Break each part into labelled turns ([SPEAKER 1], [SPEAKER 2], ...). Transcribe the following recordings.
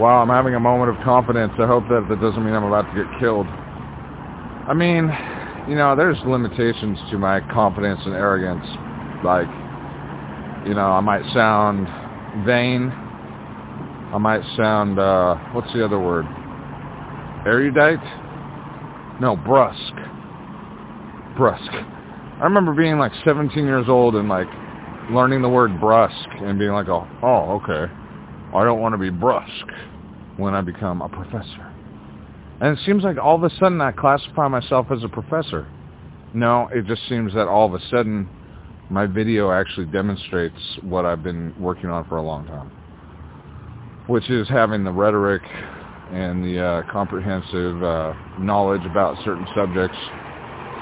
[SPEAKER 1] wow, I'm having a moment of confidence. I hope that that doesn't mean I'm about to get killed. I mean, you know, there's limitations to my confidence and arrogance. Like, you know, I might sound vain. I might sound, uh, what's the other word? Erudite? No, brusque. Brusque. I remember being like 17 years old and like learning the word brusque and being like, oh, oh okay. I don't want to be brusque when I become a professor. And it seems like all of a sudden I classify myself as a professor. No, it just seems that all of a sudden my video actually demonstrates what I've been working on for a long time, which is having the rhetoric and the uh, comprehensive uh, knowledge about certain subjects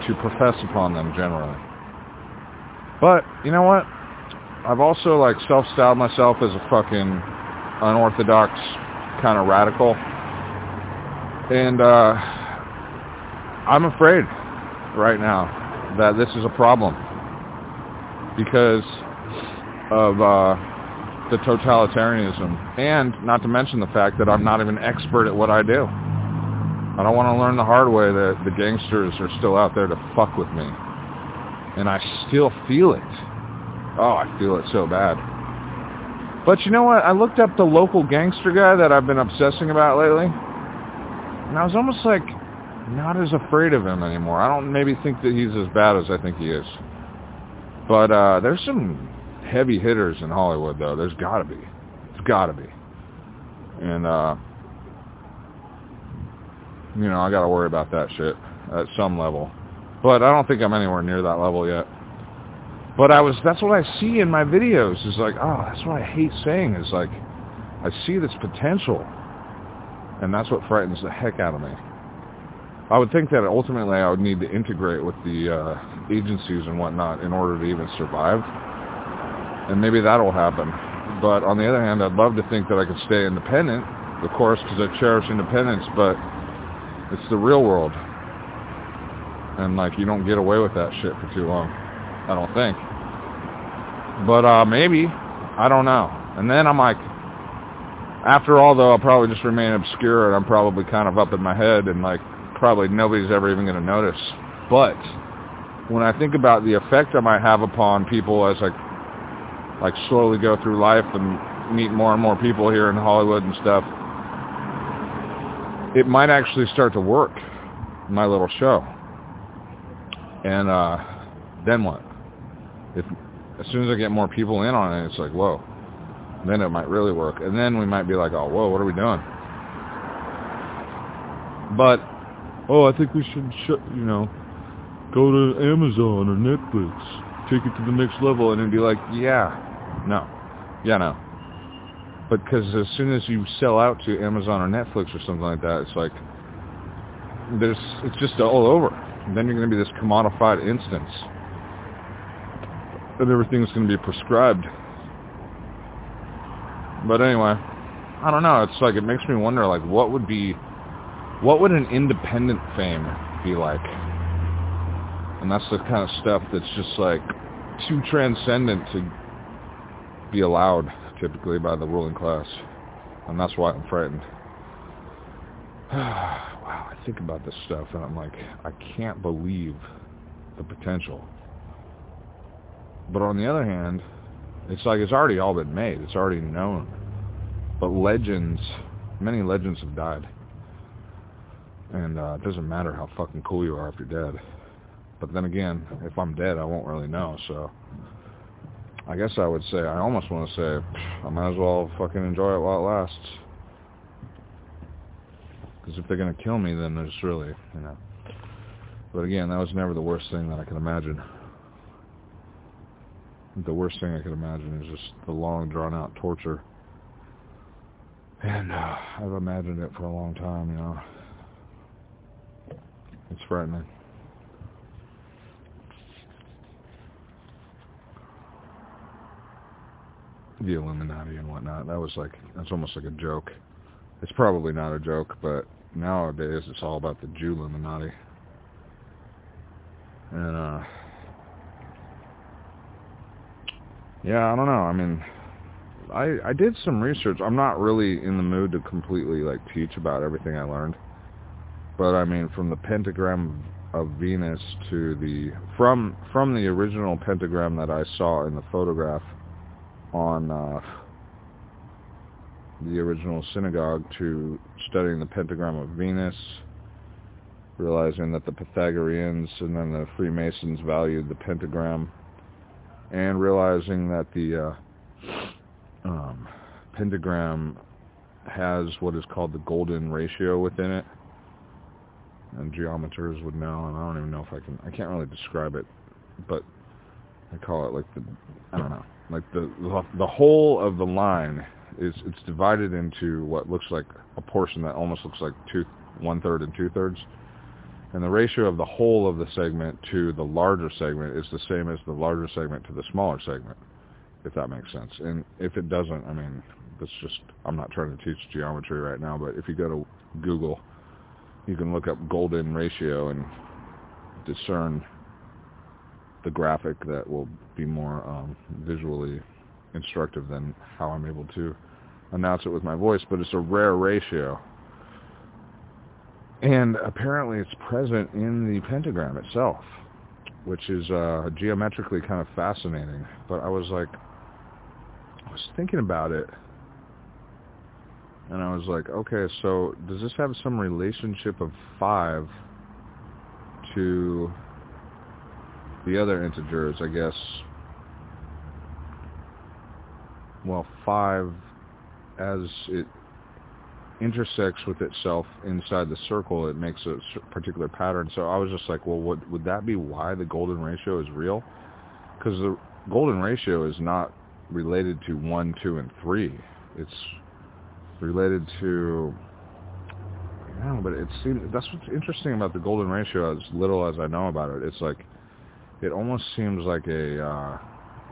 [SPEAKER 1] to profess upon them generally. But you know what? I've also like self-styled myself as a fucking unorthodox kind of radical, and uh, I'm afraid right now that this is a problem because of uh, the totalitarianism, and not to mention the fact that I'm not even expert at what I do. I don't want to learn the hard way that the gangsters are still out there to fuck with me. And I still feel it. Oh, I feel it so bad. But you know what? I looked up the local gangster guy that I've been obsessing about lately. And I was almost like not as afraid of him anymore. I don't maybe think that he's as bad as I think he is. But uh, there's some heavy hitters in Hollywood, though. There's got to be. It's got to be. And, uh, you know, I got to worry about that shit at some level. But I don't think I'm anywhere near that level yet. But I was, that's what I see in my videos is like, oh, that's what I hate saying is like, I see this potential. And that's what frightens the heck out of me. I would think that ultimately I would need to integrate with the uh, agencies and whatnot in order to even survive. And maybe that'll happen. But on the other hand, I'd love to think that I could stay independent, of course, because I cherish independence, but it's the real world. And, like, you don't get away with that shit for too long. I don't think. But uh, maybe. I don't know. And then I'm like, after all, though, I'll probably just remain obscure, and I'm probably kind of up in my head, and, like, probably nobody's ever even going to notice. But when I think about the effect I might have upon people as I like slowly go through life and meet more and more people here in Hollywood and stuff, it might actually start to work, my little show. And uh, then what? If as soon as I get more people in on it, it's like, whoa. Then it might really work. And then we might be like, oh, whoa, what are we doing? But oh, I think we should, shut, you know, go to Amazon or Netflix, take it to the next level, and then be like, yeah, no, yeah, no. But because as soon as you sell out to Amazon or Netflix or something like that, it's like there's it's just all over. And then you're going to be this commodified instance, and everything's going to be prescribed. But anyway, I don't know. It's like it makes me wonder, like, what would be what would an independent fame be like? And that's the kind of stuff that's just like too transcendent to be allowed typically by the ruling class. And that's why I'm frightened. wow, I think about this stuff and I'm like, I can't believe the potential. But on the other hand, it's like it's already all been made. It's already known. But legends, many legends have died. And uh, it doesn't matter how fucking cool you are if you're dead. But then again, if I'm dead, I won't really know. So I guess I would say, I almost want to say, I might as well fucking enjoy it while it lasts. Because if they're going to kill me, then there's really, you know. But again, that was never the worst thing that I can imagine. The worst thing I could imagine is just the long, drawn-out torture. And uh, I've imagined it for a long time, you know. It's frightening. The Illuminati and whatnot. That was like, that's almost like a joke. It's probably not a joke, but nowadays it's all about the Jew Illuminati. And, uh, yeah, I don't know. I mean, I I did some research. I'm not really in the mood to completely like teach about everything I learned, but I mean from the pentagram of Venus to the from from the original pentagram that I saw in the photograph on uh, the original synagogue to studying the pentagram of Venus, realizing that the Pythagoreans and then the Freemasons valued the pentagram, and realizing that the uh, um, pentagram has what is called the golden ratio within it. And geometers would know, and I don't even know if I can, I can't really describe it, but I call it like the, I don't know, like the, the whole of the line is, it's divided into what looks like a portion that almost looks like two, one-third and two-thirds, and the ratio of the whole of the segment to the larger segment is the same as the larger segment to the smaller segment, if that makes sense. And if it doesn't, I mean, that's just, I'm not trying to teach geometry right now, but if you go to Google you can look up golden ratio and discern the graphic that will be more um, visually instructive than how I'm able to announce it with my voice, but it's a rare ratio. And apparently it's present in the pentagram itself, which is uh, geometrically kind of fascinating. But I was like, I was thinking about it and I was like, okay, so does this have some relationship of 5 to the other integers, I guess? Well, 5 as it intersects with itself inside the circle, it makes a particular pattern. So I was just like, well, what, would that be why the golden ratio is real? Because the golden ratio is not related to 1, 2, and 3. It's related to no, but it seems that's what's interesting about the golden ratio. As little as I know about it, it's like it almost seems like a uh,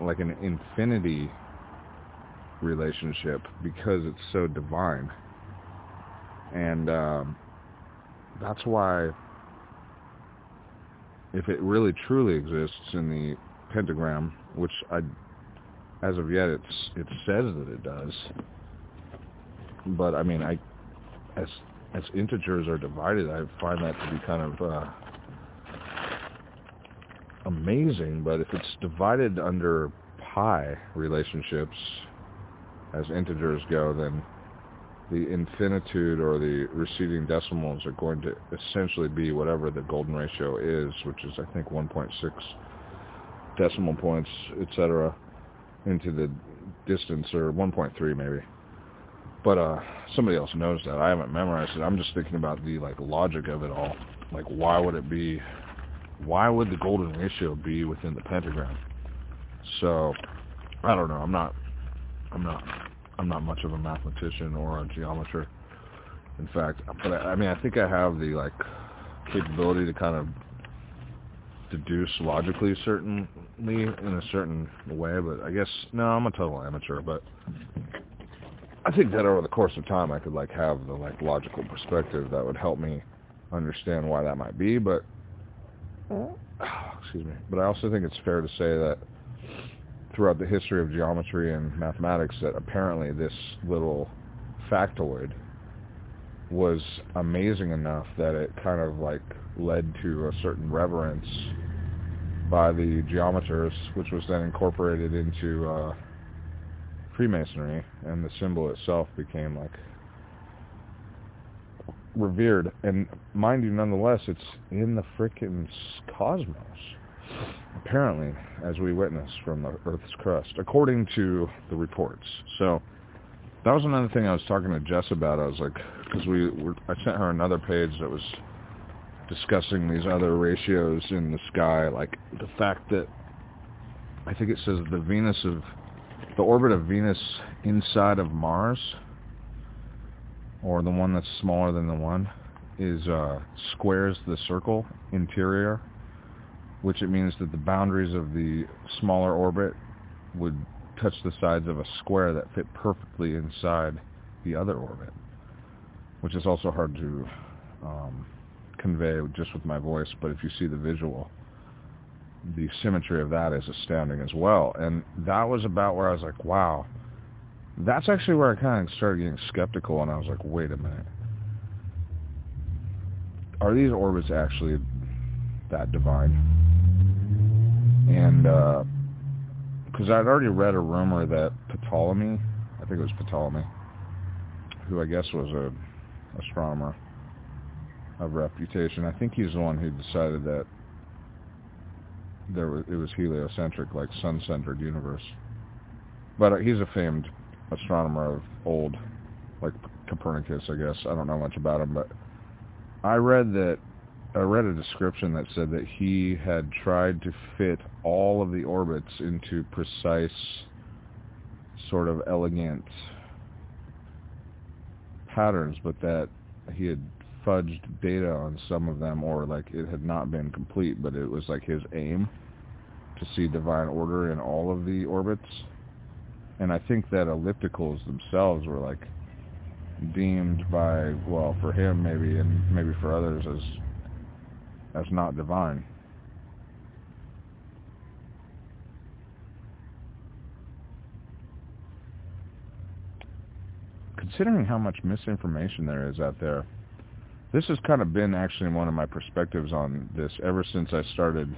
[SPEAKER 1] like an infinity relationship because it's so divine, and um, that's why if it really truly exists in the pentagram, which I as of yet it's it says that it does but I mean, I as as integers are divided, I find that to be kind of uh, amazing. But if it's divided under pi relationships as integers go, then the infinitude or the receding decimals are going to essentially be whatever the golden ratio is, which is I think 1.6 decimal points, etc., into the distance, or 1.3 maybe but uh somebody else knows that. I haven't memorized it. I'm just thinking about the like logic of it all. Like why would it be why would the golden ratio be within the pentagram? So I don't know. I'm not I'm not I'm not much of a mathematician or a geometer. In fact, but I, I mean I think I have the like capability to kind of deduce logically certainly in a certain way, but I guess no, I'm a total amateur, but I think that over the course of time I could like have the like logical perspective that would help me understand why that might be, but excuse me. But I also think it's fair to say that throughout the history of geometry and mathematics that apparently this little factoid was amazing enough that it kind of like led to a certain reverence by the geometers, which was then incorporated into uh, Freemasonry, and the symbol itself became like revered. And mind you, nonetheless, it's in the frickin' cosmos, apparently, as we witness from the Earth's crust, according to the reports. So that was another thing I was talking to Jess about. I was like, because we were, I sent her another page that was discussing these other ratios in the sky, like the fact that I think it says the Venus of the orbit of Venus inside of Mars, or the one that's smaller than the one, is uh, squares the circle interior, which it means that the boundaries of the smaller orbit would touch the sides of a square that fit perfectly inside the other orbit, which is also hard to um, convey just with my voice, but if you see the visual, the symmetry of that is astounding as well. And that was about where I was like, wow, That's actually where I kind of started getting skeptical, and I was like, wait a minute. Are these orbits actually that divine? And, because uh, I'd already read a rumor that Ptolemy, I think it was Ptolemy, who I guess was a astronomer of reputation. I think he's the one who decided that there was, it was heliocentric, like sun-centered universe. But uh, he's a famed astronomer of old, like Copernicus, I guess. I don't know much about him, but I read that I read a description that said that he had tried to fit all of the orbits into precise, sort of elegant patterns, but that he had fudged data on some of them, or like it had not been complete, but it was like his aim to see divine order in all of the orbits. And I think that ellipticals themselves were like deemed by, well, for him maybe, and maybe for others as as not divine. Considering how much misinformation there is out there, this has kind of been actually one of my perspectives on this ever since I started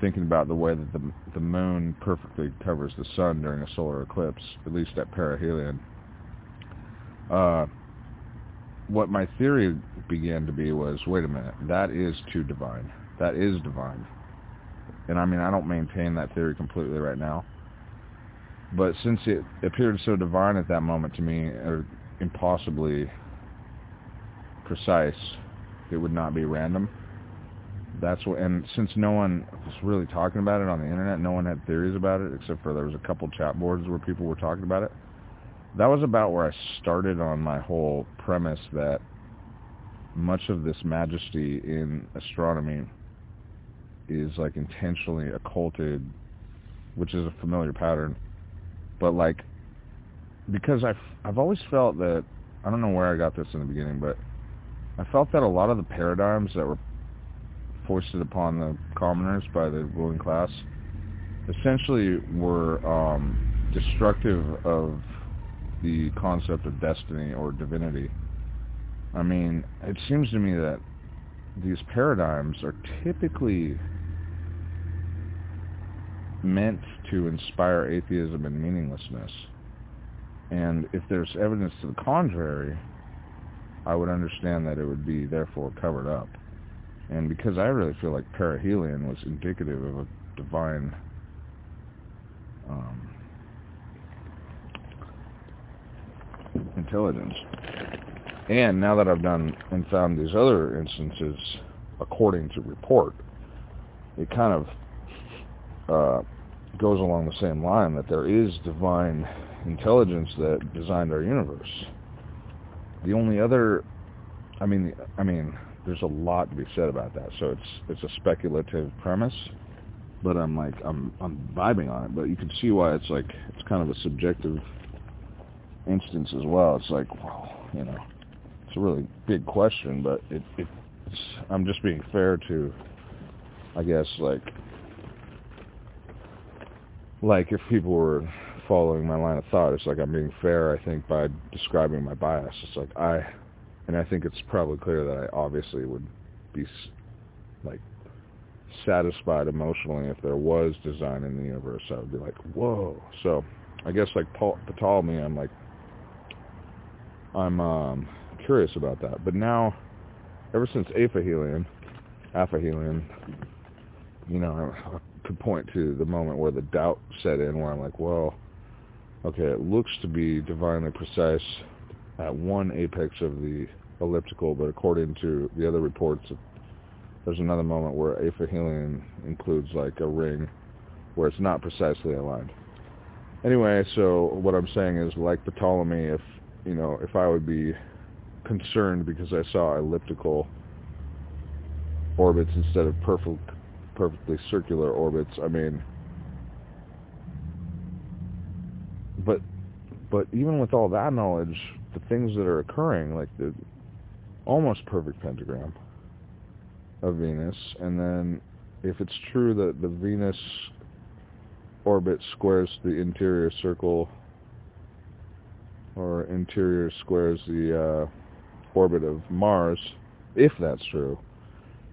[SPEAKER 1] thinking about the way that the the moon perfectly covers the sun during a solar eclipse, at least at perihelion. Uh, what my theory began to be was, wait a minute, that is too divine. That is divine. And I mean, I don't maintain that theory completely right now. But since it appeared so divine at that moment to me, or impossibly precise, it would not be random. That's what, and since no one was really talking about it on the internet, no one had theories about it, except for there was a couple chat boards where people were talking about it that was about where I started on my whole premise that much of this majesty in astronomy is like intentionally occulted, which is a familiar pattern. But like, because I've I've always felt that I don't know where I got this in the beginning, but I felt that a lot of the paradigms that were foisted upon the commoners by the ruling class essentially were um, destructive of the concept of destiny or divinity. I mean, it seems to me that these paradigms are typically meant to inspire atheism and meaninglessness. And if there's evidence to the contrary, I would understand that it would be therefore covered up. And because I really feel like perihelion was indicative of a divine um, intelligence. And now that I've done and found these other instances, according to report, it kind of uh, goes along the same line that there is divine intelligence that designed our universe. The only other, I mean, I mean, there's a lot to be said about that. So it's it's a speculative premise, but I'm like I'm I'm vibing on it. But you can see why it's like it's kind of a subjective instance as well. It's like, well, you know, it's a really big question, but it, it it's, I'm just being fair to, I guess, like, like if people were following my line of thought, it's like I'm being fair, I think, by describing my bias. It's like I, and I think it's probably clear that I obviously would be, like, satisfied emotionally if there was design in the universe. I would be like, whoa. So I guess like Paul Ptolemy, I'm like, I'm um, curious about that. But now, ever since aphelion, aphelion, you know, I could point to the moment where the doubt set in, where I'm like, well, okay, it looks to be divinely precise at one apex of the elliptical, but according to the other reports, there's another moment where aphelion includes like a ring where it's not precisely aligned. Anyway, so what I'm saying is, like Ptolemy, if you know, if I would be concerned because I saw elliptical orbits instead of perfect, perfectly circular orbits. I mean, but but even with all that knowledge, the things that are occurring, like the almost perfect pentagram of Venus, and then if it's true that the Venus orbit squares the interior circle or interior squares the uh, orbit of Mars, if that's true,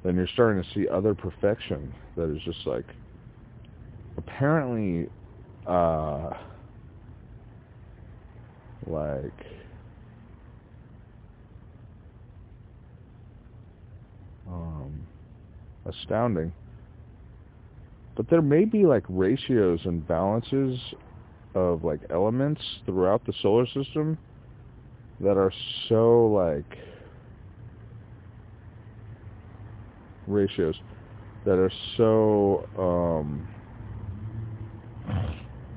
[SPEAKER 1] then you're starting to see other perfection that is just like apparently uh, like um, astounding. But there may be like ratios and balances of like elements throughout the solar system that are so like ratios that are so um,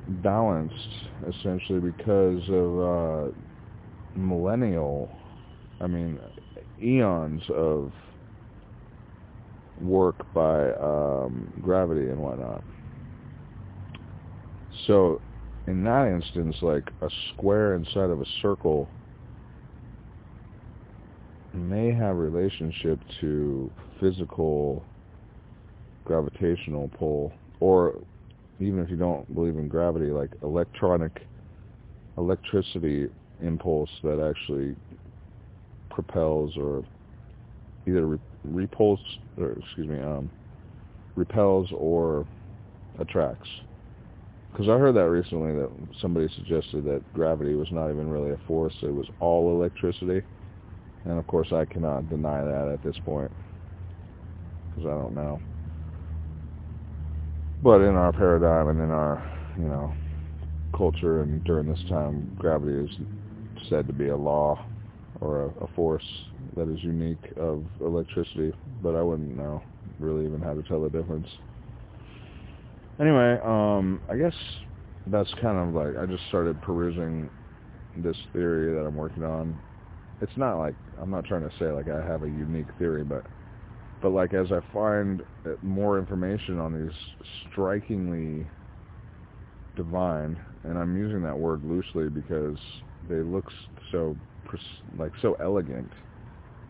[SPEAKER 1] balanced essentially because of uh, millennial, I mean, eons of work by um, gravity and whatnot. So in that instance, like a square inside of a circle may have relationship to physical gravitational pull or even if you don't believe in gravity like electronic electricity impulse that actually propels or either re- repulse or excuse me um, repels or attracts because I heard that recently that somebody suggested that gravity was not even really a force it was all electricity and of course I cannot deny that at this point because I don't know but in our paradigm and in our you know culture and during this time gravity is said to be a law or a, a force that is unique of electricity, but I wouldn't know really even how to tell the difference. Anyway, um, I guess that's kind of like I just started perusing this theory that I'm working on. It's not like I'm not trying to say like I have a unique theory, but but like as I find more information on these strikingly divine, and I'm using that word loosely because they look so like so elegant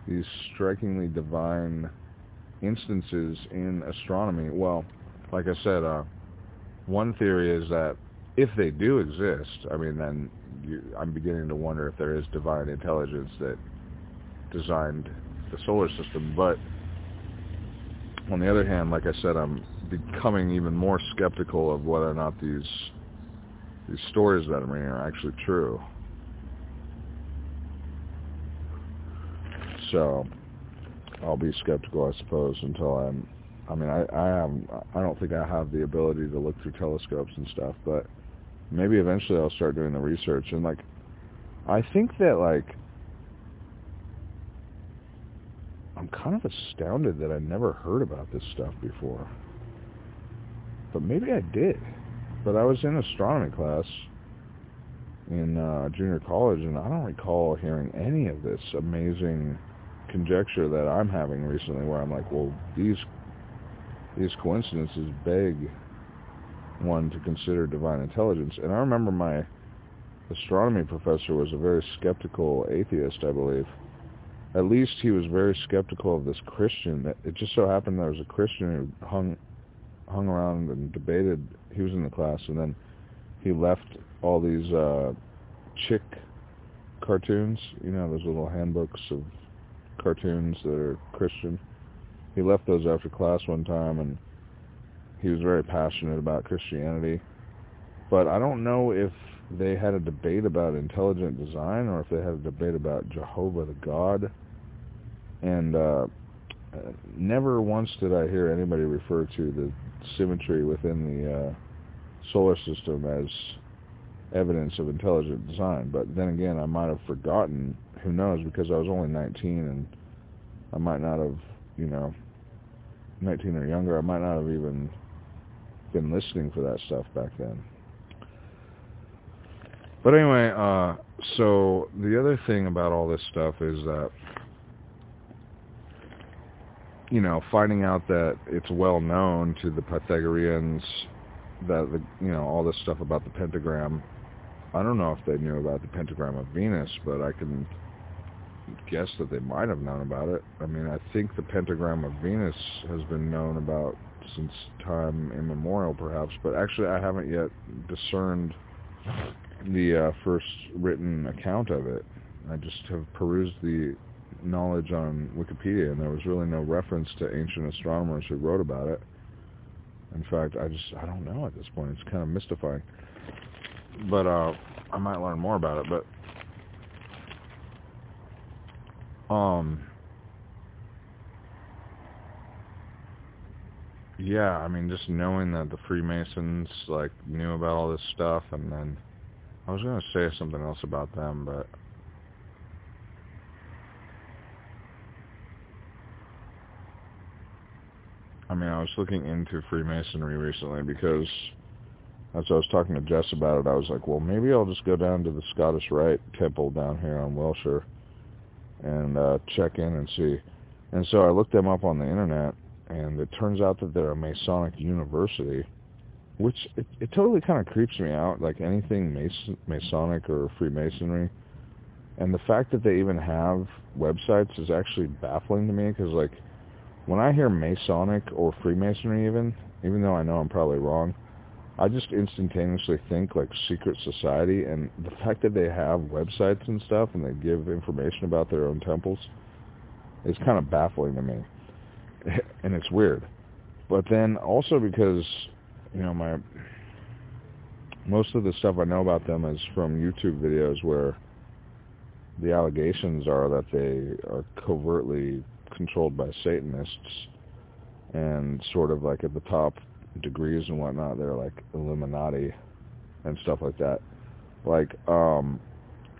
[SPEAKER 1] these strikingly divine instances in astronomy. Well, like I said, uh, one theory is that if they do exist, I mean, then you, I'm beginning to wonder if there is divine intelligence that designed the solar system. But on the other hand, like I said, I'm becoming even more skeptical of whether or not these these stories that I'm reading are actually true. So I'll be skeptical, I suppose, until I'm. I mean, I I am I don't think I have the ability to look through telescopes and stuff, but maybe eventually I'll start doing the research and like I think that like I'm kind of astounded that I never heard about this stuff before. But maybe I did. But I was in astronomy class in uh, junior college, and I don't recall hearing any of this amazing conjecture that I'm having recently where I'm like, well, these these coincidences beg one to consider divine intelligence. And I remember my astronomy professor was a very skeptical atheist, I believe. At least he was very skeptical of this Christian. It just so happened there was a Christian who hung hung around and debated. He was in the class, and then he left all these uh, chick cartoons. You know, those little handbooks of cartoons that are Christian. He left those after class one time, and he was very passionate about Christianity. But I don't know if they had a debate about intelligent design or if they had a debate about Jehovah the God. And uh, never once did I hear anybody refer to the symmetry within the uh, solar system as evidence of intelligent design. But then again, I might have forgotten who knows? Because I was only 19 and I might not have, you know, 19 or younger, I might not have even been listening for that stuff back then. But anyway, uh, so the other thing about all this stuff is that, you know, finding out that it's well known to the Pythagoreans that, the, you know, all this stuff about the pentagram, I don't know if they knew about the pentagram of Venus, but I can guess that they might have known about it. I mean, I think the pentagram of Venus has been known about since time immemorial, perhaps, but actually I haven't yet discerned the uh, first written account of it. I just have perused the knowledge on Wikipedia, and there was really no reference to ancient astronomers who wrote about it. In fact, I just I don't know at this point. It's kind of mystifying. But uh, I might learn more about it. But um, yeah, I mean, just knowing that the Freemasons like knew about all this stuff, and then I was gonna say something else about them, but I mean, I was looking into Freemasonry recently because as I was talking to Jess about it, I was like, well, maybe I'll just go down to the Scottish Rite Temple down here on Wilshire and uh, check in and see. And so I looked them up on the internet, and it turns out that they're a Masonic university, which it, it totally kind of creeps me out, like anything Mason, Masonic or Freemasonry. And the fact that they even have websites is actually baffling to me because, like, when I hear Masonic or Freemasonry even, even though I know I'm probably wrong, I just instantaneously think like secret society and the fact that they have websites and stuff and they give information about their own temples is kind of baffling to me. and it's weird. But then also because, you know, my most of the stuff I know about them is from YouTube videos where the allegations are that they are covertly controlled by Satanists and sort of like at the top degrees and whatnot, they're like Illuminati and stuff like that. Like, um,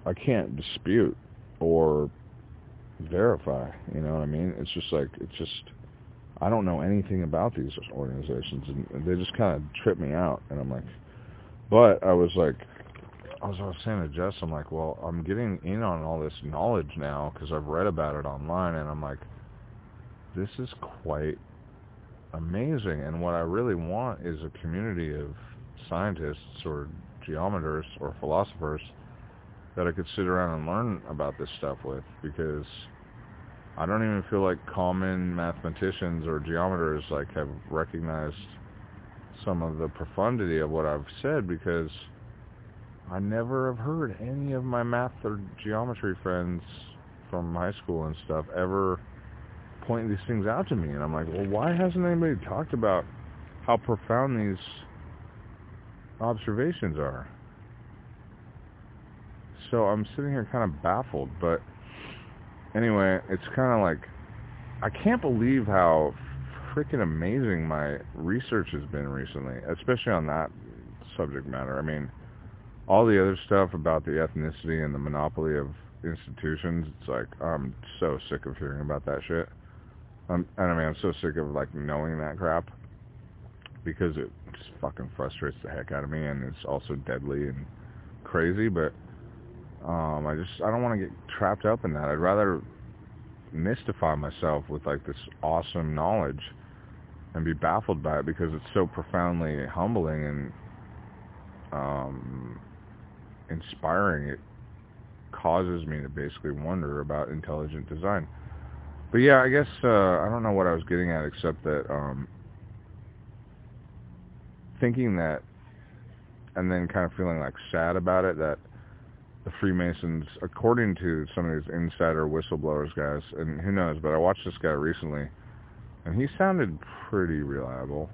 [SPEAKER 1] I can't dispute or verify, you know what I mean? It's just like, it's just, I don't know anything about these organizations and they just kind of trip me out and I'm like, but I was like, I was, I was saying to Jess, I'm like, well, I'm getting in on all this knowledge now because I've read about it online and I'm like, this is quite amazing. And what I really want is a community of scientists or geometers or philosophers that I could sit around and learn about this stuff with because I don't even feel like common mathematicians or geometers like have recognized some of the profundity of what I've said because I never have heard any of my math or geometry friends from high school and stuff ever point these things out to me. And I'm like, well, why hasn't anybody talked about how profound these observations are? So I'm sitting here kind of baffled. But anyway, it's kind of like, I can't believe how freaking amazing my research has been recently, especially on that subject matter. I mean, all the other stuff about the ethnicity and the monopoly of institutions, it's like, I'm so sick of hearing about that shit. I'm, I mean, I'm so sick of like knowing that crap because it just fucking frustrates the heck out of me, and it's also deadly and crazy. But um, I just I don't want to get trapped up in that. I'd rather mystify myself with like this awesome knowledge and be baffled by it because it's so profoundly humbling and um, inspiring. It causes me to basically wonder about intelligent design. But yeah, I guess uh, I don't know what I was getting at except that um, thinking that and then kind of feeling like sad about it that the Freemasons, according to some of these insider whistleblowers guys, and who knows, but I watched this guy recently, and he sounded pretty reliable.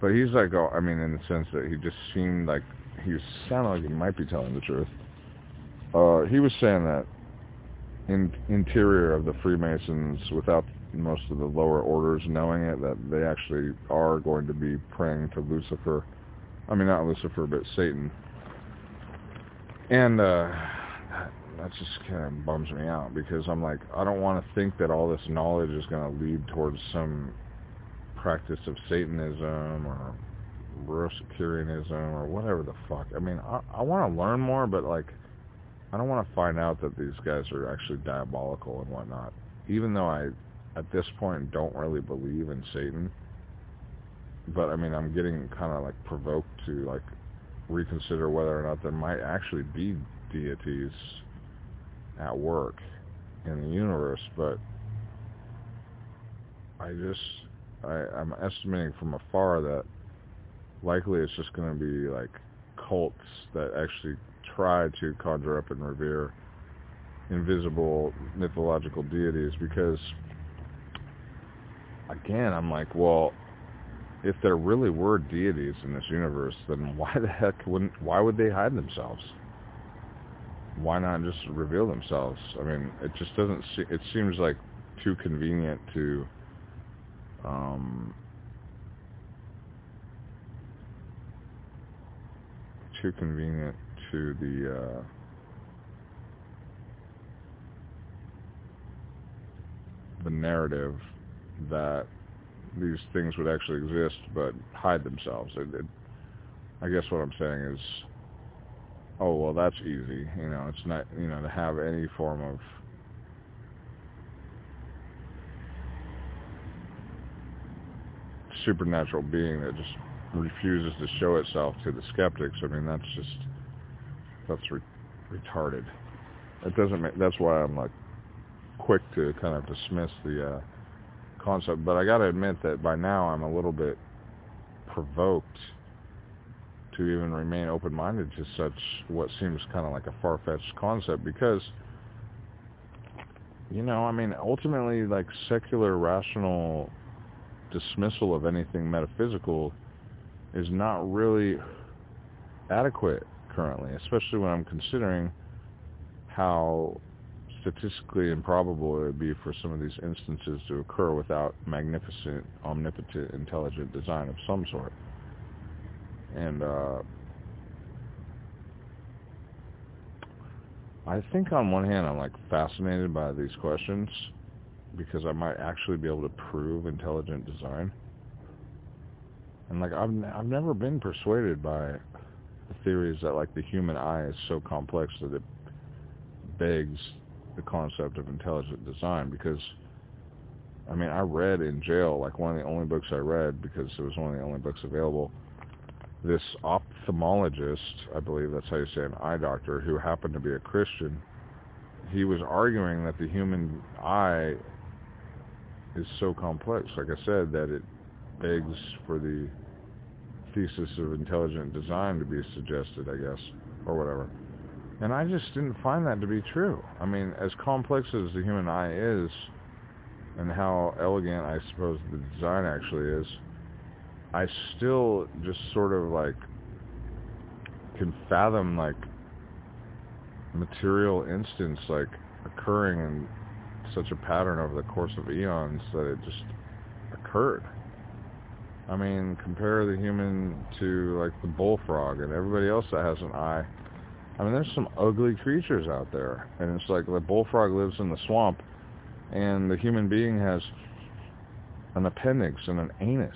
[SPEAKER 1] But he's like, oh, I mean, in the sense that he just seemed like he sounded like he might be telling the truth. Uh, he was saying that in, interior of the Freemasons without most of the lower orders knowing it that they actually are going to be praying to Lucifer. I mean, not Lucifer, but Satan. And uh, that, just kind of bums me out because I'm like, I don't want to think that all this knowledge is going to lead towards some practice of Satanism or Rosicrucianism or whatever the fuck. I mean, I, I want to learn more, but like, I don't want to find out that these guys are actually diabolical and whatnot. Even though I, at this point, don't really believe in Satan. But I mean, I'm getting kind of like provoked to like reconsider whether or not there might actually be deities at work in the universe. But I just, I, I'm estimating from afar that likely it's just going to be like cults that actually try to conjure up and revere invisible mythological deities because again I'm like well if there really were deities in this universe then why the heck wouldn't why would they hide themselves? Why not just reveal themselves? I mean it just doesn't se- it seems like too convenient to um too convenient to the uh, the narrative that these things would actually exist but hide themselves. It, it, I guess what I'm saying is, oh well, that's easy. You know, it's not you know to have any form of supernatural being that just refuses to show itself to the skeptics. I mean, that's just that's re- retarded. It doesn't make. That's why I'm like quick to kind of dismiss the uh, concept. But I got to admit that by now I'm a little bit provoked to even remain open-minded to such what seems kind of like a far-fetched concept because you know i mean ultimately like secular rational dismissal of anything metaphysical is not really adequate currently, especially when I'm considering how statistically improbable it would be for some of these instances to occur without magnificent, omnipotent, intelligent design of some sort. And uh, I think on one hand I'm like fascinated by these questions because I might actually be able to prove intelligent design. And like I've I've never been persuaded by the theory is that like the human eye is so complex that it begs the concept of intelligent design because I mean I read in jail like one of the only books I read because it was one of the only books available this ophthalmologist I believe that's how you say an eye doctor who happened to be a Christian he was arguing that the human eye is so complex like I said that it begs for the thesis of intelligent design to be suggested, I guess, or whatever. And I just didn't find that to be true. I mean, as complex as the human eye is, and how elegant I suppose the design actually is, I still just sort of like can fathom like material instance like occurring in such a pattern over the course of eons that it just occurred. I mean, compare the human to like the bullfrog and everybody else that has an eye. I mean, there's some ugly creatures out there, and it's like the bullfrog lives in the swamp, and the human being has an appendix and an anus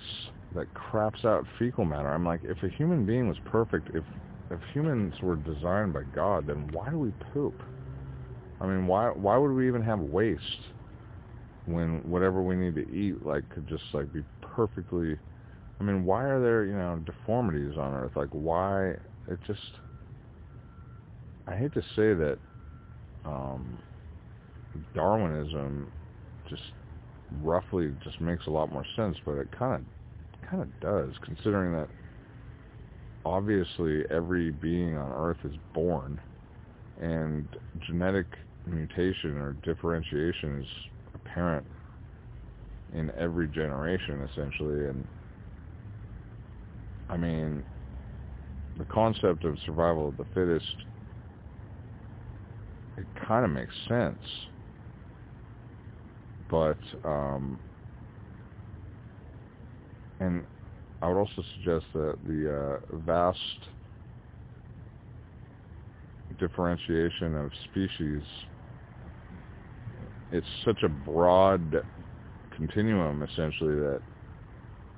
[SPEAKER 1] that craps out fecal matter. I'm like, if a human being was perfect, if if humans were designed by God, then why do we poop? I mean, why why would we even have waste when whatever we need to eat like could just like be perfectly I mean, why are there, you know, deformities on Earth? Like, why? It just, I hate to say that um, Darwinism just roughly just makes a lot more sense, but it kind of, kind of does, considering that obviously every being on Earth is born, and genetic mutation or differentiation is apparent in every generation, essentially, and I mean, the concept of survival of the fittest, it kind of makes sense. But, um, and I would also suggest that the uh, vast differentiation of species, it's such a broad continuum essentially that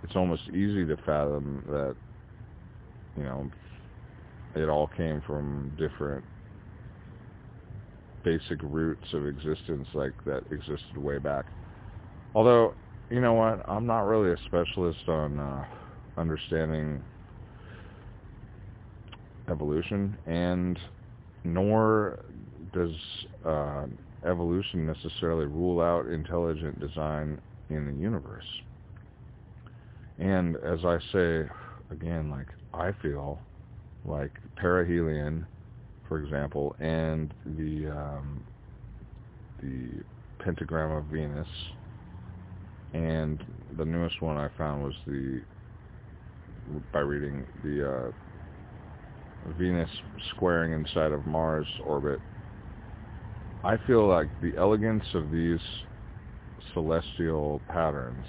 [SPEAKER 1] it's almost easy to fathom that, you know, it all came from different basic roots of existence like that existed way back. Although, you know what, I'm not really a specialist on uh, understanding evolution and nor does uh, evolution necessarily rule out intelligent design in the universe. And as I say, again, like, I feel like perihelion, for example, and the um, the pentagram of Venus, and the newest one I found was the by reading the uh, Venus squaring inside of Mars orbit. I feel like the elegance of these celestial patterns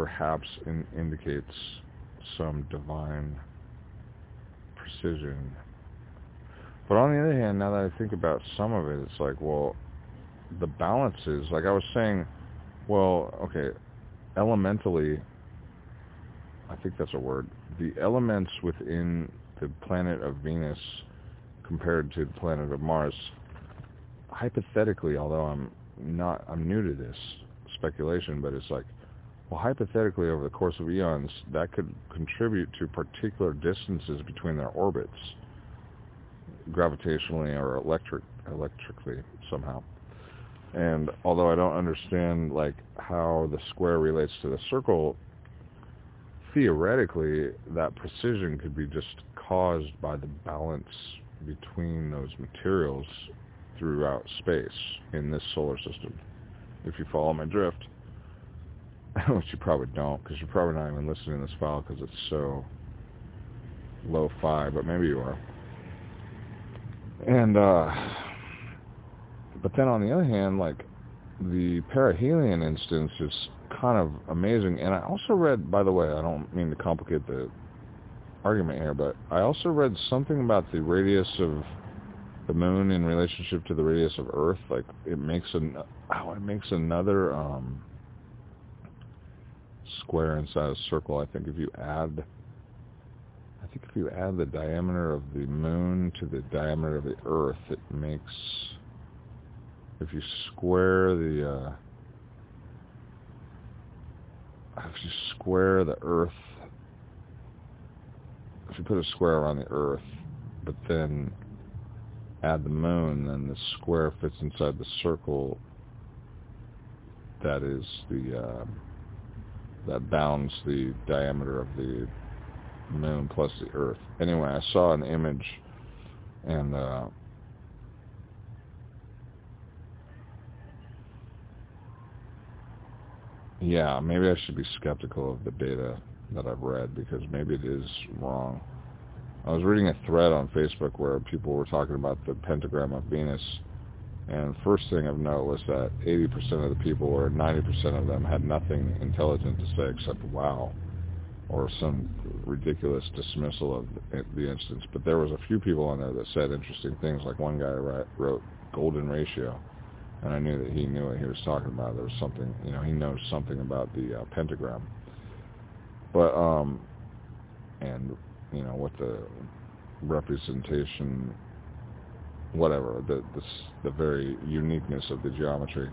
[SPEAKER 1] perhaps in, indicates some divine precision. But on the other hand, now that I think about some of it, it's like, well, the balances, like I was saying, well, okay, elementally, I think that's a word, the elements within the planet of Venus compared to the planet of Mars, hypothetically, although I'm not, I'm new to this speculation, but it's like, well, hypothetically, over the course of eons, that could contribute to particular distances between their orbits, gravitationally or electric, electrically somehow. And although I don't understand like how the square relates to the circle, theoretically, that precision could be just caused by the balance between those materials throughout space in this solar system. If you follow my drift, which you probably don't, because you're probably not even listening to this file because it's so low-fi, but maybe you are. And, uh, but then on the other hand, like, the perihelion instance is kind of amazing. And I also read, by the way, I don't mean to complicate the argument here, but I also read something about the radius of the moon in relationship to the radius of Earth. Like it makes an oh, it makes another um, square inside a circle. I think if you add, I think if you add the diameter of the moon to the diameter of the Earth, it makes if you square the uh, if you square the Earth, if you put a square around the Earth, but then add the moon, then the square fits inside the circle that is the uh, that bounds the diameter of the moon plus the Earth. Anyway, I saw an image, and uh, yeah, maybe I should be skeptical of the data that I've read because maybe it is wrong. I was reading a thread on Facebook where people were talking about the pentagram of Venus, and first thing of note was that 80% of the people, or 90% of them, had nothing intelligent to say except "wow," or some ridiculous dismissal of the instance. But there was a few people on there that said interesting things, like one guy wrote "golden ratio," and I knew that he knew what he was talking about. There was something, you know, he knows something about the uh, pentagram. But um, and you know what the representation, whatever the the the very uniqueness of the geometry.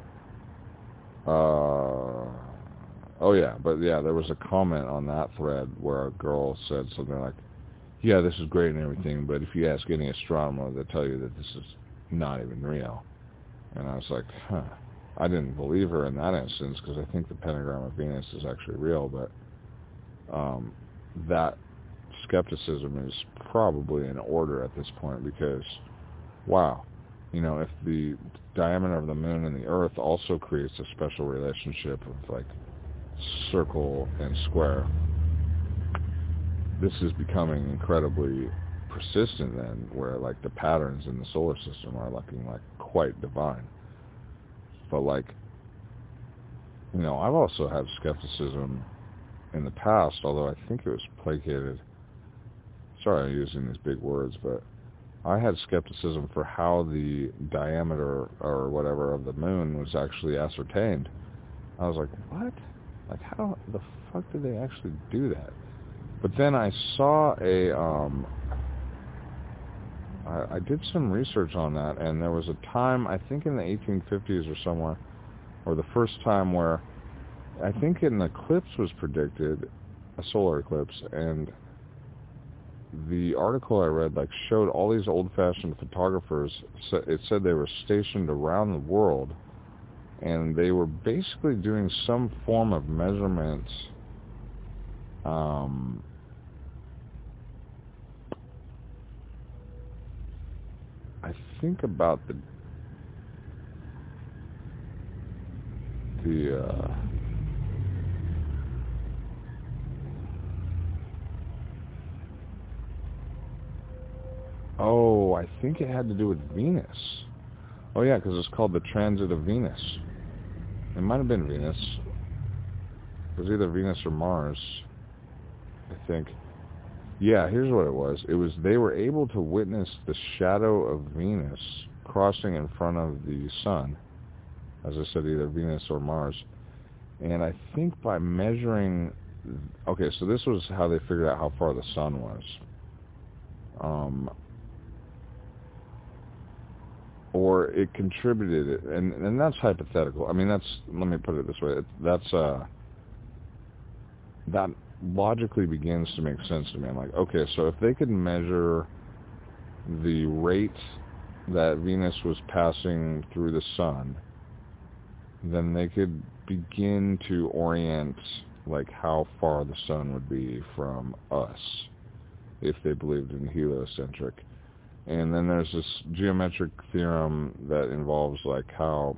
[SPEAKER 1] Uh, oh yeah, but yeah, there was a comment on that thread where a girl said something like, "Yeah, this is great and everything, but if you ask any astronomer, they'll tell you that this is not even real." And I was like, huh. I didn't believe her in that instance because I think the pentagram of Venus is actually real, but um, that skepticism is probably in order at this point because, wow, you know, if the diameter of the moon and the earth also creates a special relationship of like circle and square, this is becoming incredibly persistent then where like the patterns in the solar system are looking like quite divine. But like, you know, I've also had skepticism in the past, although I think it was placated. Sorry, I'm using these big words, but I had skepticism for how the diameter or whatever of the moon was actually ascertained. I was like, what? Like, how the fuck did they actually do that? But then I saw a um, I, I did some research on that, and there was a time, I think in the 1850s or somewhere, or the first time where I think an eclipse was predicted, a solar eclipse, and the article I read like showed all these old-fashioned photographers. It said they were stationed around the world, and they were basically doing some form of measurements. Um, I think about the the. Uh, Oh, I think it had to do with Venus. Oh yeah, because it's called the transit of Venus. It might have been Venus. It was either Venus or Mars, I think. Yeah, here's what it was. It was they were able to witness the shadow of Venus crossing in front of the sun. As I said, either Venus or Mars. And I think by measuring, okay, so this was how they figured out how far the sun was. Um, or it contributed, and and that's hypothetical. I mean, that's let me put it this way. That's uh, that logically begins to make sense to me. I'm like, okay, so if they could measure the rate that Venus was passing through the sun, then they could begin to orient like how far the sun would be from us if they believed in heliocentric and then there's this geometric theorem that involves like how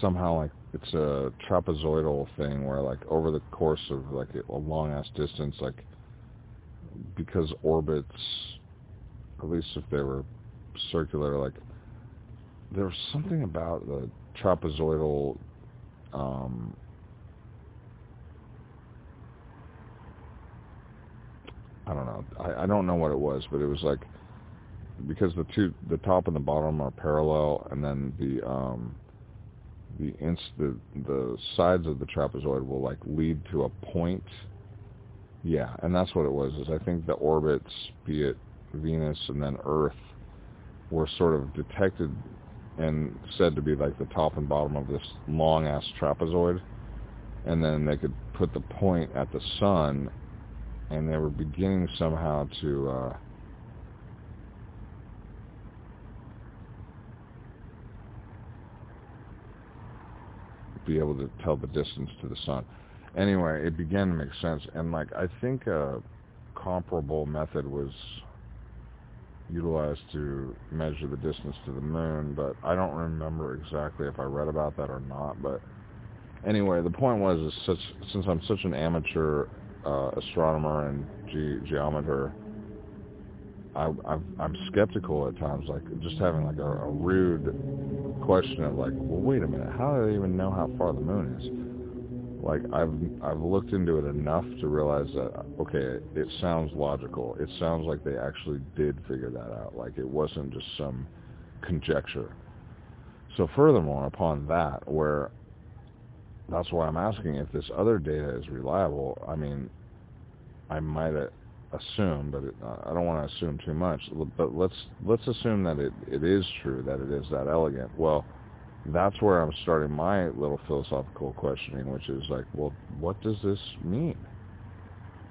[SPEAKER 1] somehow like it's a trapezoidal thing where like over the course of like a long ass distance like because orbits at least if they were circular like there's something about the trapezoidal um I don't know. I, I don't know what it was, but it was like because the two, the top and the bottom are parallel, and then the um, the ins the the sides of the trapezoid will like lead to a point. Yeah, and that's what it was. Is I think the orbits, be it Venus and then Earth, were sort of detected and said to be like the top and bottom of this long ass trapezoid, and then they could put the point at the sun and they were beginning somehow to uh, be able to tell the distance to the sun. Anyway, it began to make sense, and like I think a comparable method was utilized to measure the distance to the moon, but I don't remember exactly if I read about that or not. But anyway, the point was, is such since I'm such an amateur uh, astronomer and ge- geometer, I, I'm skeptical at times, like just having like a, a rude question of like, well, wait a minute, how do they even know how far the moon is? Like I've I've looked into it enough to realize that okay, it sounds logical. It sounds like they actually did figure that out. Like it wasn't just some conjecture. So furthermore, upon that, where that's why I'm asking if this other data is reliable. I mean, I might assume, but it, I don't want to assume too much. But let's let's assume that it, it is true that it is that elegant. Well, that's where I'm starting my little philosophical questioning, which is like, well, what does this mean?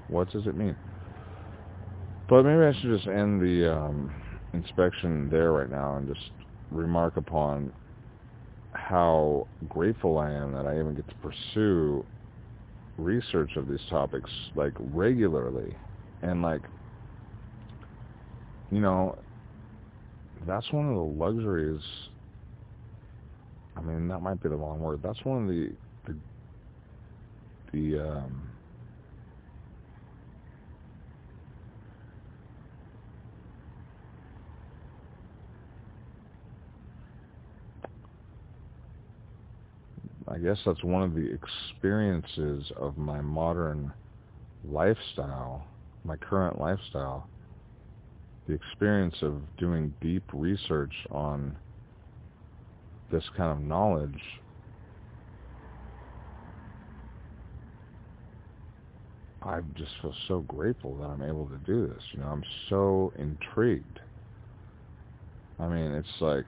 [SPEAKER 1] What does it mean? But maybe I should just end the um, inspection there right now and just remark upon how grateful I am that I even get to pursue research of these topics like regularly. And like you know that's one of the luxuries. I mean that might be the wrong word. That's one of the the, the um I guess that's one of the experiences of my modern lifestyle, my current lifestyle, the experience of doing deep research on this kind of knowledge I just feel so grateful that I'm able to do this. You know, I'm so intrigued. I mean, it's like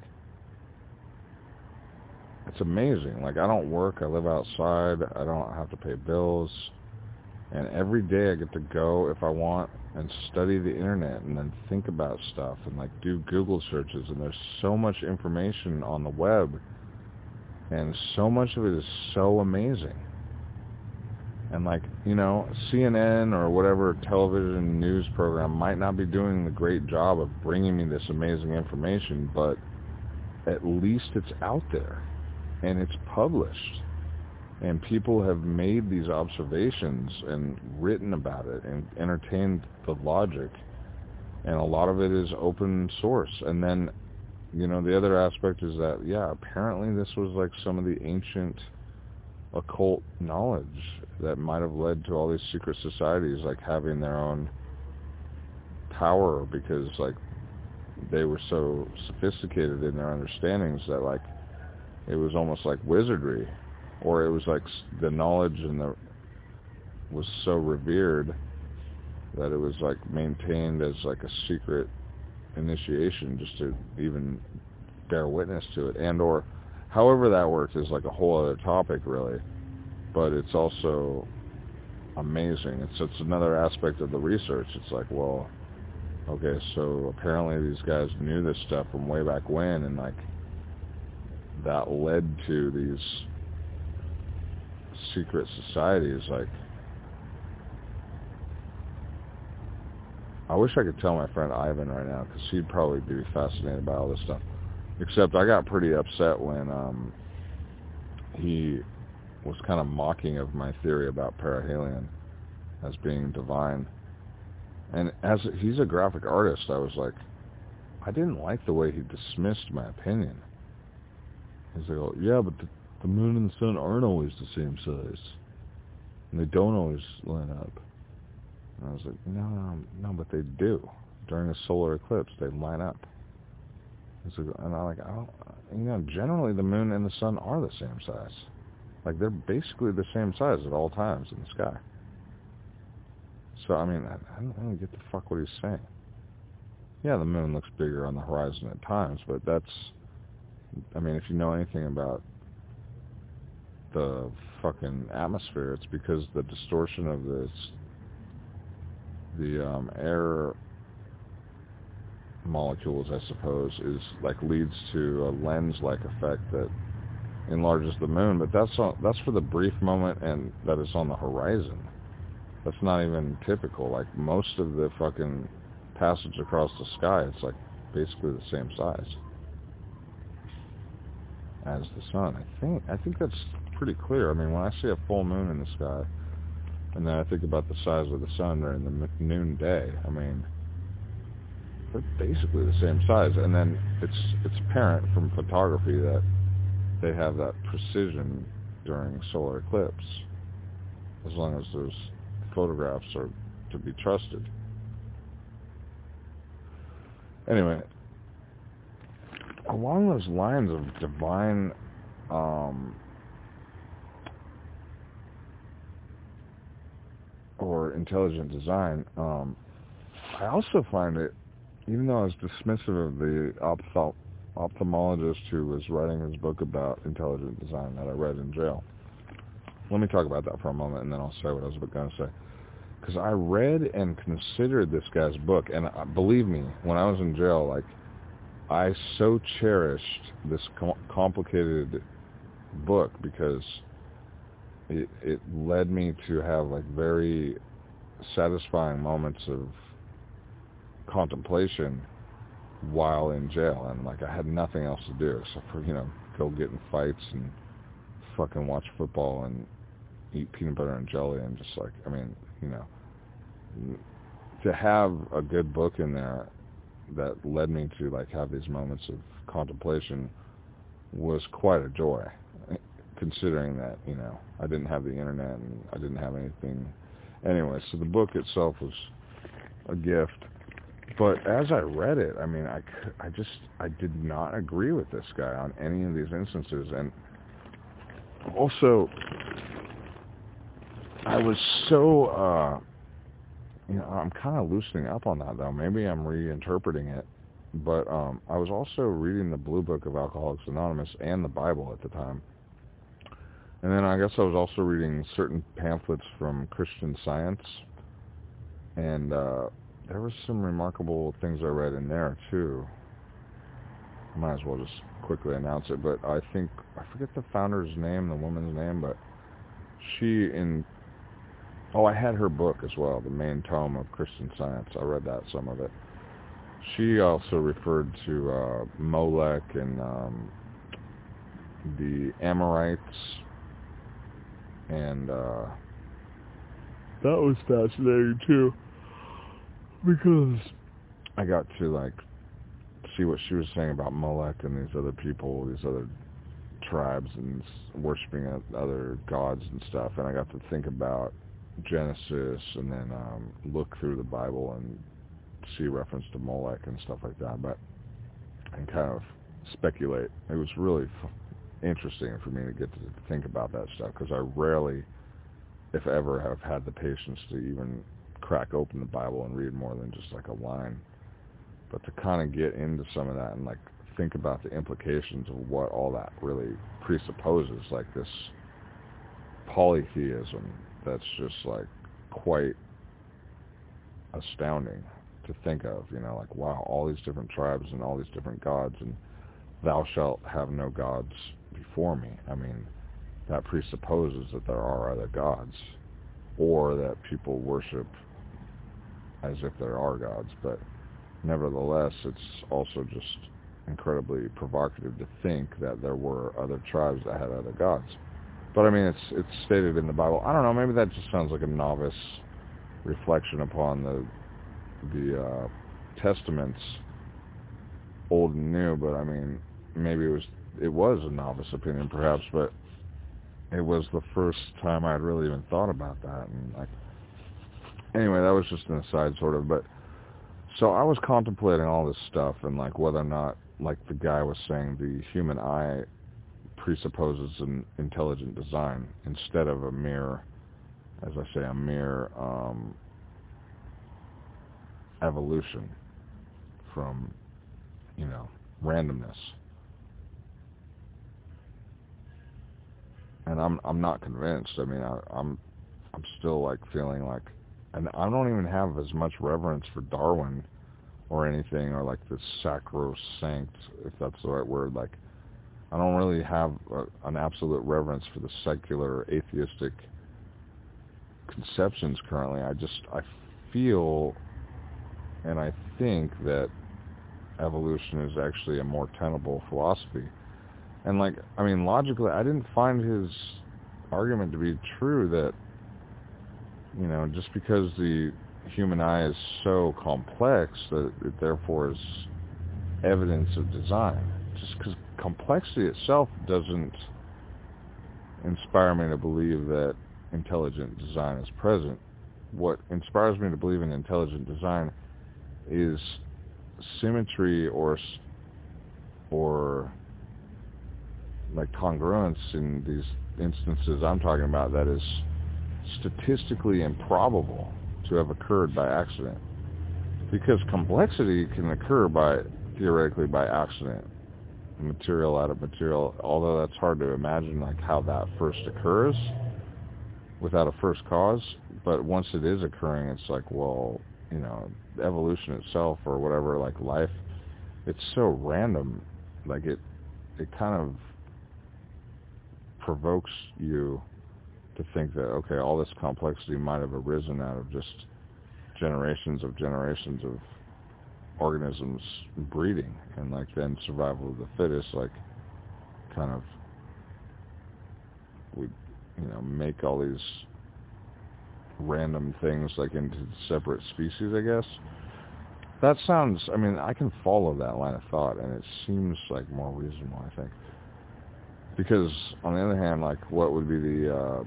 [SPEAKER 1] it's amazing. Like I don't work, I live outside, I don't have to pay bills. And every day I get to go if I want and study the internet and then think about stuff and like do Google searches and there's so much information on the web and so much of it is so amazing. And like, you know, CNN or whatever television news program might not be doing the great job of bringing me this amazing information, but at least it's out there and it's published. And people have made these observations and written about it and entertained the logic. And a lot of it is open source. And then, you know, the other aspect is that, yeah, apparently this was like some of the ancient occult knowledge that might have led to all these secret societies like having their own power because like they were so sophisticated in their understandings that like it was almost like wizardry or it was like the knowledge and the was so revered that it was like maintained as like a secret initiation just to even bear witness to it. And or however that works is like a whole other topic really. But it's also amazing. It's it's another aspect of the research. It's like well okay so apparently these guys knew this stuff from way back when and like that led to these secret societies like I wish I could tell my friend Ivan right now because he'd probably be fascinated by all this stuff. Except I got pretty upset when um, he was kind of mocking of my theory about perihelion as being divine. And as he's a graphic artist, I was like, I didn't like the way he dismissed my opinion. He's like, oh, yeah, but the, the moon and the sun aren't always the same size. And they don't always line up. And I was like, no, no, no, but they do. During a solar eclipse, they line up. And I'm like, oh, you know, generally the moon and the sun are the same size. Like they're basically the same size at all times in the sky. So I mean, I, I don't really get the fuck what he's saying. Yeah, the moon looks bigger on the horizon at times, but that's, I mean, if you know anything about the fucking atmosphere, it's because the distortion of this, the um, air molecules, I suppose, is like leads to a lens-like effect that enlarges the moon. But that's on, that's for the brief moment and that is on the horizon. That's not even typical. Like most of the fucking passage across the sky, it's like basically the same size as the sun. I think I think that's pretty clear. I mean, when I see a full moon in the sky, and then I think about the size of the sun during the noonday, I mean, they're basically the same size. And then it's it's apparent from photography that they have that precision during solar eclipse, as long as those photographs are to be trusted. Anyway, along those lines of divine um, or intelligent design, um, I also find it even though I was dismissive of the ophthalm- ophthalmologist who was writing his book about intelligent design that I read in jail. Let me talk about that for a moment, and then I'll say what I was going to say. Because I read and considered this guy's book, and uh, believe me, when I was in jail, like, I so cherished this com- complicated book because it, it led me to have like very satisfying moments of contemplation while in jail. And like I had nothing else to do except for, you know, go get in fights and fucking watch football and eat peanut butter and jelly and just like I mean, you know to have a good book in there that led me to like have these moments of contemplation was quite a joy considering that, you know, I didn't have the internet and I didn't have anything anyway, so the book itself was a gift but as I read it, I mean, I, I just, I did not agree with this guy on any of these instances. And also, I was so, uh, you know, I'm kind of loosening up on that though. Maybe I'm reinterpreting it. But um, I was also reading the Blue Book of Alcoholics Anonymous and the Bible at the time. And then I guess I was also reading certain pamphlets from Christian Science. And uh, there were some remarkable things I read in there too. Might as well just quickly announce it, but I think I forget the founder's name, the woman's name, but she in Oh, I had her book as well, the main tome of Christian Science. I read that, some of it. She also referred to uh, Molech and um, the Amorites, and uh, that was fascinating too, because I got to like see what she was saying about Molech and these other people, these other tribes, and worshiping other gods and stuff, and I got to think about Genesis and then um, look through the Bible and see reference to Molech and stuff like that, but and kind of speculate. It was really f- interesting for me to get to think about that stuff because I rarely, if ever, have had the patience to even crack open the Bible and read more than just like a line. But to kind of get into some of that and like think about the implications of what all that really presupposes, like this polytheism that's just like quite astounding to think of, you know, like wow, all these different tribes and all these different gods and thou shalt have no gods before me. I mean, that presupposes that there are other gods or that people worship as if there are gods, but nevertheless, it's also just incredibly provocative to think that there were other tribes that had other gods. But I mean, it's it's stated in the Bible. I don't know. Maybe that just sounds like a novice reflection upon the the uh, testaments, old and new. But I mean, maybe it was it was a novice opinion, perhaps. But it was the first time I'd really even thought about that. And like, anyway, that was just an aside, sort of. But so I was contemplating all this stuff and like whether or not, like the guy was saying, the human eye presupposes an intelligent design instead of a mere, as I say, a mere um, evolution from, you know, randomness. And I'm I'm not convinced. I mean, I, I'm I'm still like feeling like, and I don't even have as much reverence for Darwin or anything, or like the sacrosanct, if that's the right word, like I don't really have a, an absolute reverence for the secular or atheistic conceptions currently. I just I feel and I think that evolution is actually a more tenable philosophy. And like I mean logically I didn't find his argument to be true that you know just because the human eye is so complex that it therefore is evidence of design complexity itself doesn't inspire me to believe that intelligent design is present. What inspires me to believe in intelligent design is symmetry or or like congruence in these instances I'm talking about that is statistically improbable to have occurred by accident. Because complexity can occur by theoretically by accident material out of material, although that's hard to imagine like how that first occurs without a first cause. But once it is occurring, it's like, well, you know, evolution itself or whatever, like life, it's so random. Like it, it kind of provokes you to think that, okay, all this complexity might have arisen out of just generations of generations of organisms breeding and like then survival of the fittest like kind of we you know make all these random things like into separate species I guess. That sounds I mean I can follow that line of thought and it seems like more reasonable I think. Because on the other hand like what would be the uh,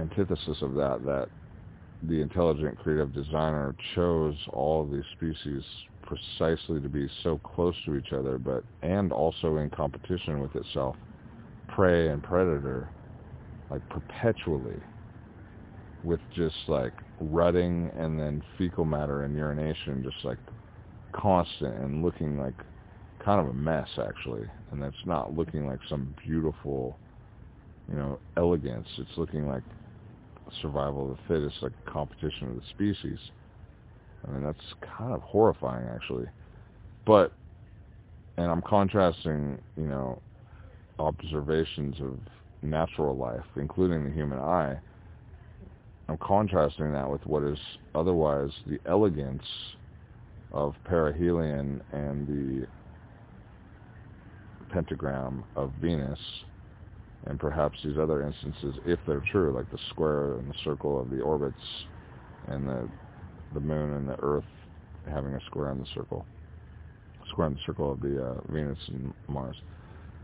[SPEAKER 1] antithesis of that that the intelligent creative designer chose all of these species precisely to be so close to each other, but and also in competition with itself, prey and predator, like perpetually, with just like rutting and then fecal matter and urination, just like constant and looking like kind of a mess actually, and that's not looking like some beautiful, you know, elegance. It's looking like survival of the fittest, like competition of the species. I mean, that's kind of horrifying, actually. But, and I'm contrasting, you know, observations of natural life, including the human eye, I'm contrasting that with what is otherwise the elegance of perihelion and the pentagram of Venus, and perhaps these other instances, if they're true, like the square and the circle of the orbits, and the the moon and the Earth having a square in the circle, square in the circle of the uh, Venus and Mars.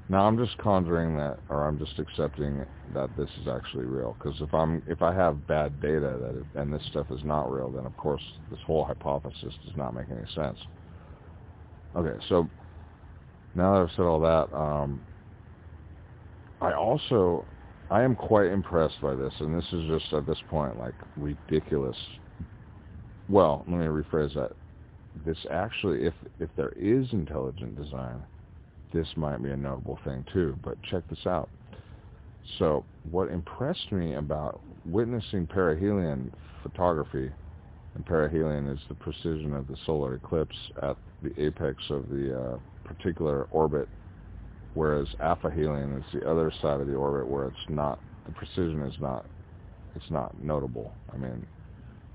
[SPEAKER 1] Now I'm just conjuring that, or I'm just accepting that this is actually real. Because if I'm, if I have bad data that, it, and this stuff is not real, then of course this whole hypothesis does not make any sense. Okay, so now that I've said all that, um, I also, I am quite impressed by this, and this is just at this point like ridiculous. Well, let me rephrase that. This actually, if if there is intelligent design, this might be a notable thing too, but check this out. So what impressed me about witnessing perihelion photography, and perihelion is the precision of the solar eclipse at the apex of the uh, particular orbit, whereas aphelion is the other side of the orbit where it's not, the precision is not, it's not notable. I mean,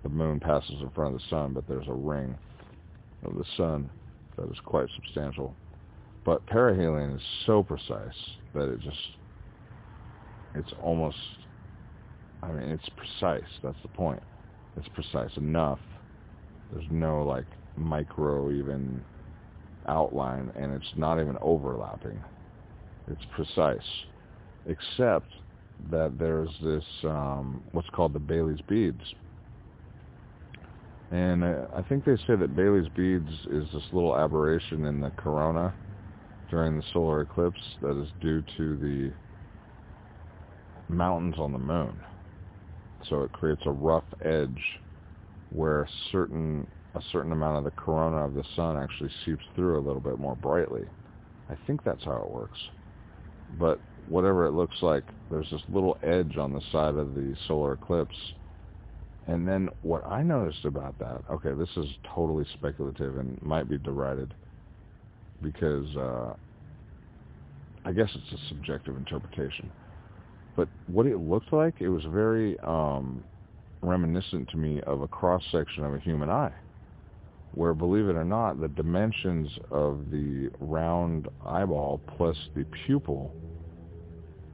[SPEAKER 1] the moon passes in front of the sun, but there's a ring of the sun that is quite substantial. But perihelion is so precise that it just, it's almost, I mean, it's precise. That's the point. It's precise enough. There's no like micro even outline and it's not even overlapping. It's precise. Except that there's this, um, what's called the Baily's beads. And uh, I think they say that Baily's beads is this little aberration in the corona during the solar eclipse that is due to the mountains on the moon. So it creates a rough edge where certain a certain amount of the corona of the sun actually seeps through a little bit more brightly. I think that's how it works. But whatever it looks like, there's this little edge on the side of the solar eclipse. And then what I noticed about that, okay, this is totally speculative and might be derided, because uh, I guess it's a subjective interpretation. But what it looked like, it was very um, reminiscent to me of a cross-section of a human eye, where, believe it or not, the dimensions of the round eyeball plus the pupil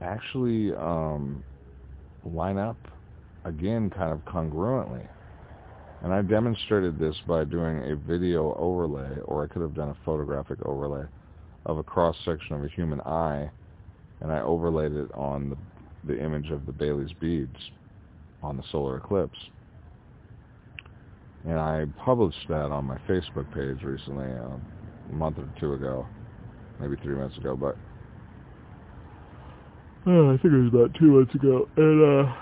[SPEAKER 1] actually um, line up, again, kind of congruently. And I demonstrated this by doing a video overlay, or I could have done a photographic overlay of a cross-section of a human eye, and I overlaid it on the, the image of the Baily's beads on the solar eclipse. And I published that on my Facebook page recently, uh, a month or two ago, maybe three months ago, but uh, I think it was about two months ago. And uh,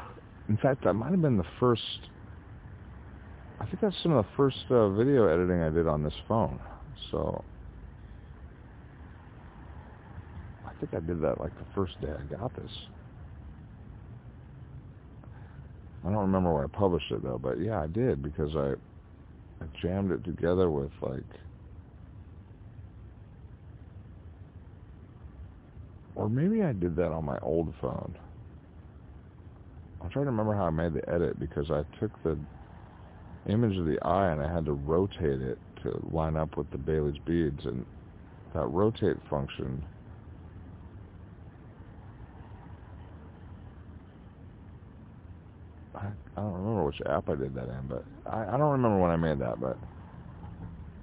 [SPEAKER 1] in fact, that might have been the first I think that's some of the first uh, video editing I did on this phone. So I think I did that like the first day I got this. I don't remember where I published it though, but yeah, I did because I I jammed it together with like or maybe I did that on my old phone. I'm trying to remember how I made the edit because I took the image of the eye and I had to rotate it to line up with the Baily's beads and that rotate function I, don't remember which app I did that in, but I, I don't remember when I made that, but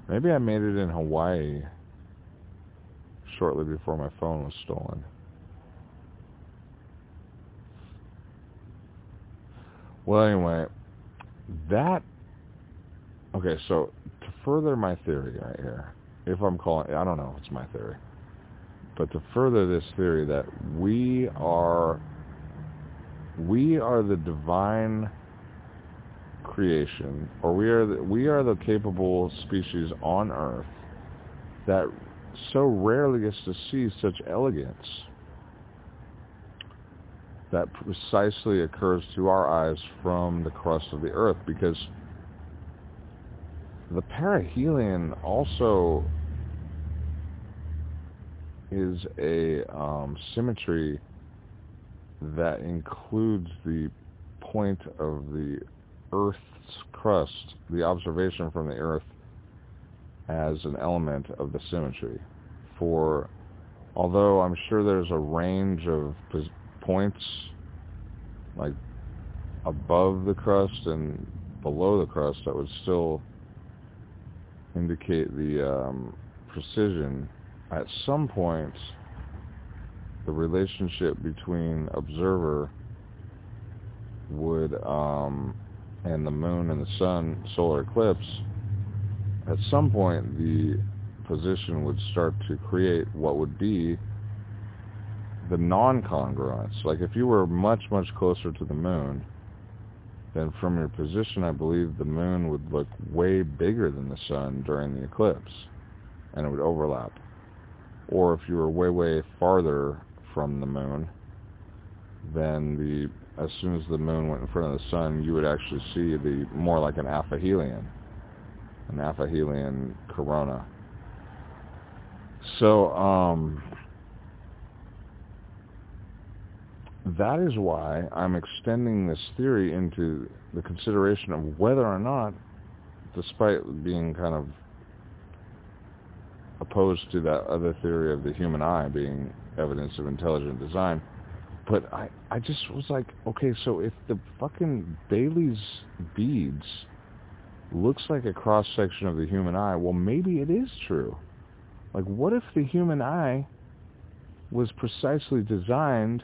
[SPEAKER 1] maybe I made it in Hawaii shortly before my phone was stolen. Well, anyway, that Okay, so to further my theory right here, if I'm calling, I don't know if it's my theory, but to further this theory that we are, we are the divine creation, or we are the, we are the capable species on Earth that so rarely gets to see such elegance that precisely occurs to our eyes from the crust of the Earth because the perihelion also is a um, symmetry that includes the point of the Earth's crust, the observation from the Earth as an element of the symmetry. For although I'm sure there's a range of points like above the crust and below the crust that would still indicate the um, precision, at some point the relationship between observer would um, and the moon and the sun solar eclipse, at some point the position would start to create what would be the non-congruence. Like if you were much, much closer to the moon, then from your position, I believe the moon would look way bigger than the sun during the eclipse, and it would overlap. Or if you were way, way farther from the moon, then the as soon as the moon went in front of the sun, you would actually see the more like an aphelion, an aphelion corona. So um, that is why I'm extending this theory into the consideration of whether or not, despite being kind of opposed to that other theory of the human eye being evidence of intelligent design, but I, I just was like, okay, so if the fucking Baily's beads looks like a cross-section of the human eye, well, maybe it is true. Like, what if the human eye was precisely designed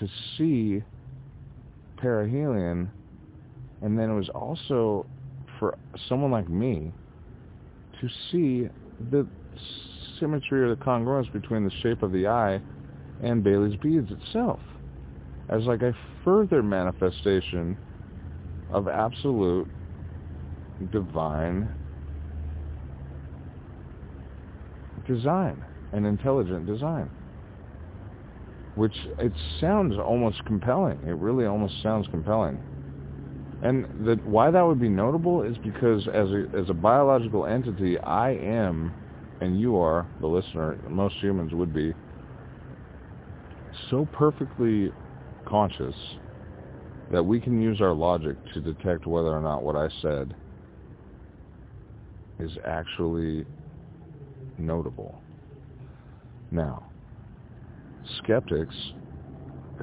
[SPEAKER 1] to see perihelion, and then it was also for someone like me to see the symmetry or the congruence between the shape of the eye and Baily's beads itself as like a further manifestation of absolute divine design and intelligent design which it sounds almost compelling. It really almost sounds compelling. And the, why that would be notable is because as a, as a biological entity, I am, and you are, the listener, most humans would be, so perfectly conscious that we can use our logic to detect whether or not what I said is actually notable. Now, skeptics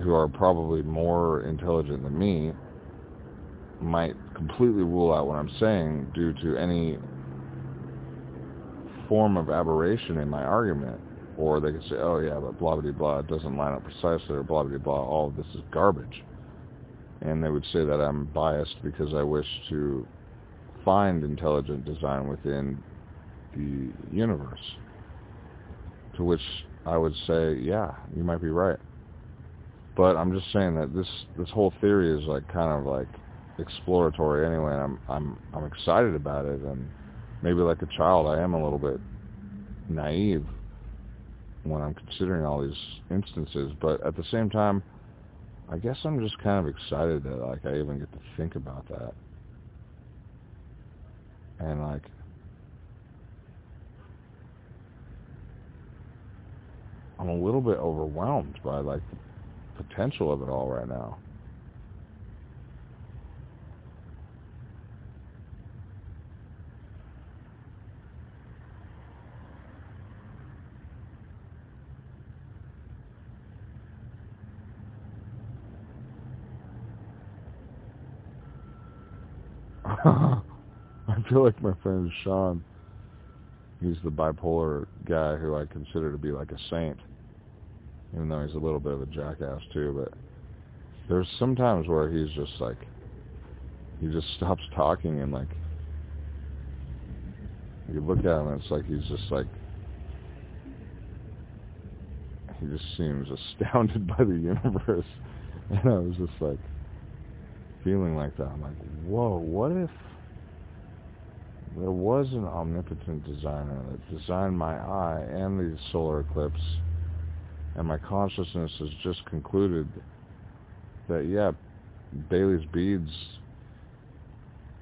[SPEAKER 1] who are probably more intelligent than me might completely rule out what I'm saying due to any form of aberration in my argument. Or they could say, oh yeah, but blah blah blah, it doesn't line up precisely, or blah blah blah, all of this is garbage. And they would say that I'm biased because I wish to find intelligent design within the universe. To which I would say, yeah, you might be right. But I'm just saying that this this whole theory is like kind of like exploratory anyway. And I'm I'm I'm excited about it, and maybe like a child, I am a little bit naive when I'm considering all these instances. But at the same time, I guess I'm just kind of excited that like I even get to think about that, and like I'm a little bit overwhelmed by like the potential of it all right now. I feel like my friend Sean he's the bipolar guy who I consider to be like a saint, even though he's a little bit of a jackass too. But there's sometimes where he's just like, he just stops talking and like, you look at him and it's like he's just like, he just seems astounded by the universe. And I was just like, feeling like that. I'm like, whoa, what if there was an omnipotent designer that designed my eye and the solar eclipse, and my consciousness has just concluded that, yeah, Baily's beads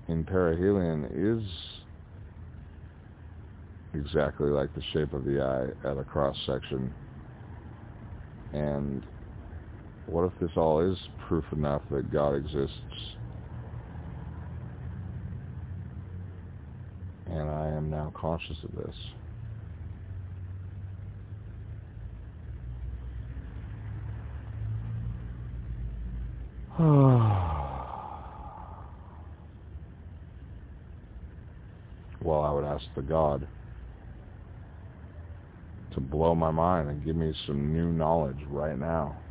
[SPEAKER 1] in perihelion is exactly like the shape of the eye at a cross section. And What if this all is proof enough that God exists? And I am now conscious of this. well, I would ask the God to blow my mind and give me some new knowledge right now.